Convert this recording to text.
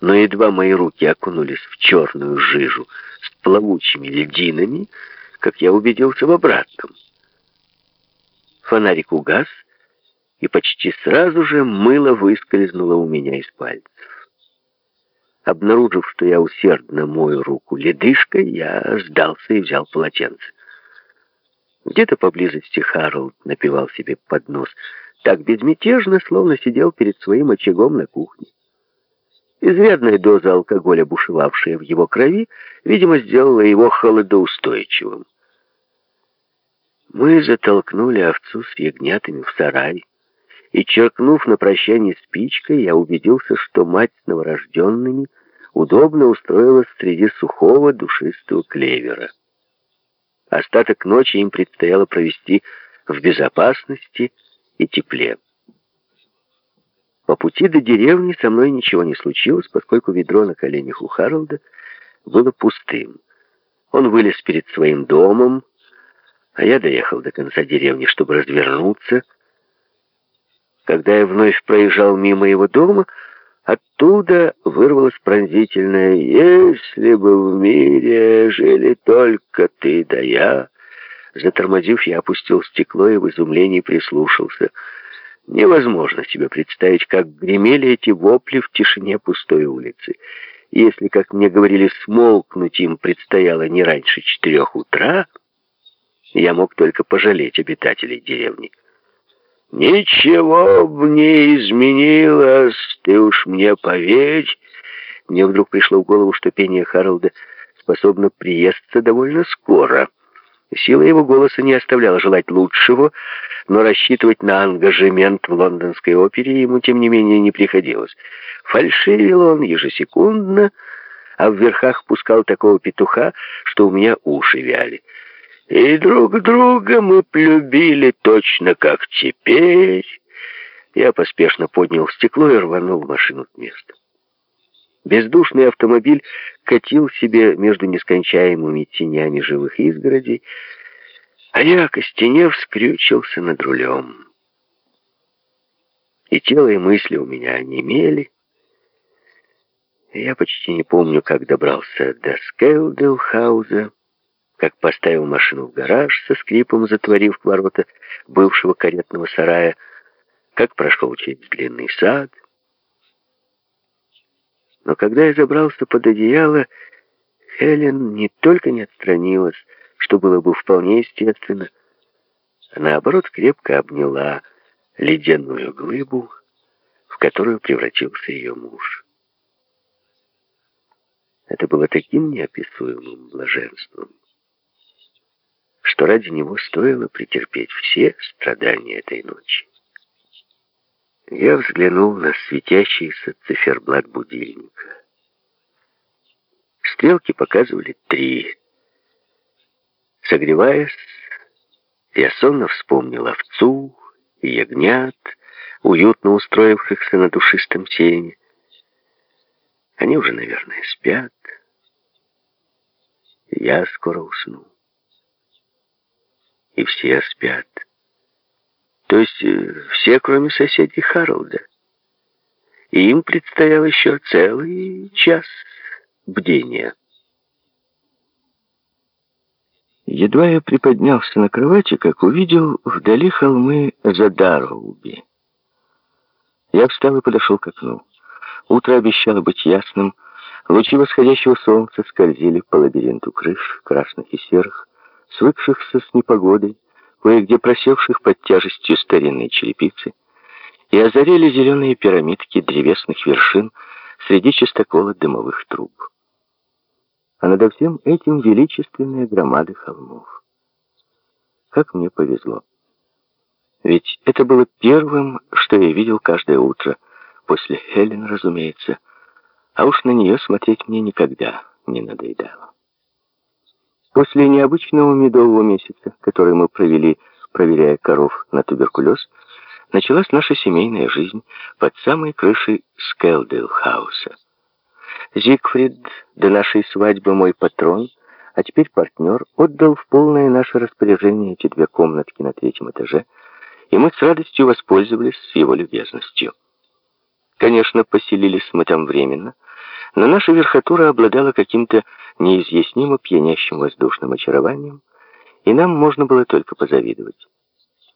Но едва мои руки окунулись в черную жижу с плавучими льдинами, как я убедился в обратном. Фонарик угас, и почти сразу же мыло выскользнуло у меня из пальцев. Обнаружив, что я усердно мою руку ледышкой, я сдался и взял полотенце. Где-то поблизости Харолд напивал себе под нос так безмятежно, словно сидел перед своим очагом на кухне. Изрядная доза алкоголя, бушевавшая в его крови, видимо, сделала его холодоустойчивым. Мы затолкнули овцу с ягнятами в сарай, и, черкнув на прощание спичкой, я убедился, что мать с новорожденными удобно устроилась среди сухого душистого клевера. Остаток ночи им предстояло провести в безопасности и тепле. По пути до деревни со мной ничего не случилось, поскольку ведро на коленях у Харлда было пустым. Он вылез перед своим домом, а я доехал до конца деревни, чтобы развернуться. Когда я вновь проезжал мимо его дома, оттуда вырвалось пронзительное «Если бы в мире жили только ты да я...» Затормозив, я опустил стекло и в изумлении прислушался — Невозможно себе представить, как гремели эти вопли в тишине пустой улицы. если, как мне говорили, смолкнуть им предстояло не раньше четырех утра, я мог только пожалеть обитателей деревни. «Ничего бы не изменилось, ты уж мне поверь!» Мне вдруг пришло в голову, что пение Харалда способно приесться довольно скоро. Сила его голоса не оставляла желать лучшего, но рассчитывать на ангажемент в лондонской опере ему, тем не менее, не приходилось. Фальшивил он ежесекундно, а в верхах пускал такого петуха, что у меня уши вяли. И друг друга мы полюбили точно как теперь. Я поспешно поднял стекло и рванул машину с места. Бездушный автомобиль катил себе между нескончаемыми тенями живых изгородей, а я, костенев, скрючился над рулем. И тело, и мысли у меня онемели. Я почти не помню, как добрался до Скейлдейлхауза, как поставил машину в гараж со скрипом, затворив ворота бывшего каретного сарая, как прошел через длинный сад — но когда я забрался под одеяло, Хелен не только не отстранилась, что было бы вполне естественно, а наоборот крепко обняла ледяную глыбу, в которую превратился ее муж. Это было таким неописуемым блаженством, что ради него стоило претерпеть все страдания этой ночи. Я взглянул на светящийся циферблат будильника. Стрелки показывали три. Согреваясь, я сонно вспомнил овцу и ягнят, уютно устроившихся на душистом сене. Они уже, наверное, спят. Я скоро усну. И все спят. То есть э, все, кроме соседей Харолда. И им предстоял еще целый час бдения. Едва я приподнялся на кровати, как увидел вдали холмы Задароуби. Я встал и подошел к окну. Утро обещало быть ясным. Лучи восходящего солнца скользили по лабиринту крыш, красных и серых, свыкшихся с непогодой, кое-где просевших под тяжестью старинной черепицы, и озарили зеленые пирамидки древесных вершин среди чистокола дымовых труб. А над всем этим величественные громады холмов. Как мне повезло. Ведь это было первым, что я видел каждое утро, после Хелен, разумеется, а уж на нее смотреть мне никогда не надоедало. После необычного медового месяца, который мы провели, проверяя коров на туберкулез, началась наша семейная жизнь под самой крышей Скелдейл-хауса. Зигфрид до нашей свадьбы мой патрон, а теперь партнер, отдал в полное наше распоряжение эти две комнатки на третьем этаже, и мы с радостью воспользовались его любезностью. Конечно, поселились мы там временно, но наша верхотура обладала каким-то неизъяснимо пьянящим воздушным очарованием, и нам можно было только позавидовать.